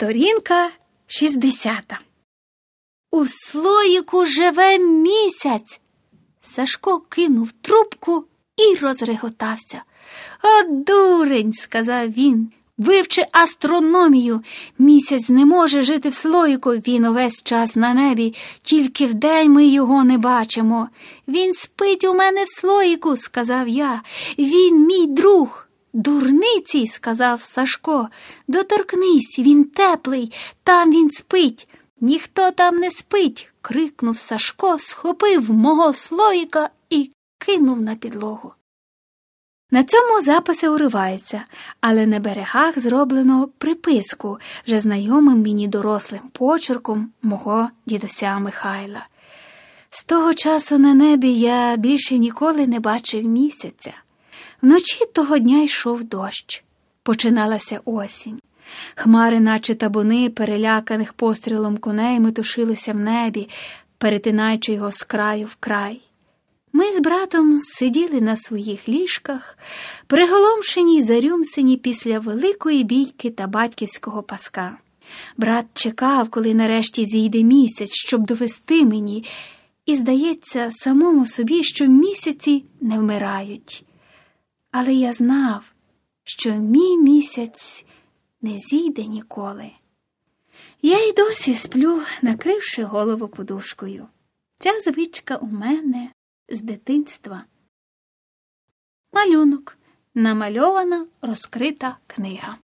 Сторінка 60. У слоїку живе місяць. Сашко кинув трубку і розреготався. О, дурень, сказав він. Вивчи астрономію. Місяць не може жити в слоїку, він увесь час на небі, тільки вдень ми його не бачимо. Він спить у мене в слоїку, сказав я. Він мій друг. Дурниці, сказав Сашко, доторкнись, він теплий, там він спить. Ніхто там не спить. крикнув Сашко, схопив мого слоїка і кинув на підлогу. На цьому записи уриваються, але на берегах зроблено приписку вже знайомим мені дорослим почерком мого дідуся Михайла. З того часу на небі я більше ніколи не бачив місяця. Вночі того дня йшов дощ. Починалася осінь. Хмари, наче табуни, переляканих пострілом коней, метушилися в небі, перетинаючи його з краю в край. Ми з братом сиділи на своїх ліжках, приголомшені й зарюмсені після великої бійки та батьківського паска. Брат чекав, коли нарешті зійде місяць, щоб довести мені, і здається самому собі, що місяці не вмирають. Але я знав, що мій місяць не зійде ніколи. Я й досі сплю, накривши голову подушкою. Ця звичка у мене з дитинства. Малюнок намальована розкрита книга.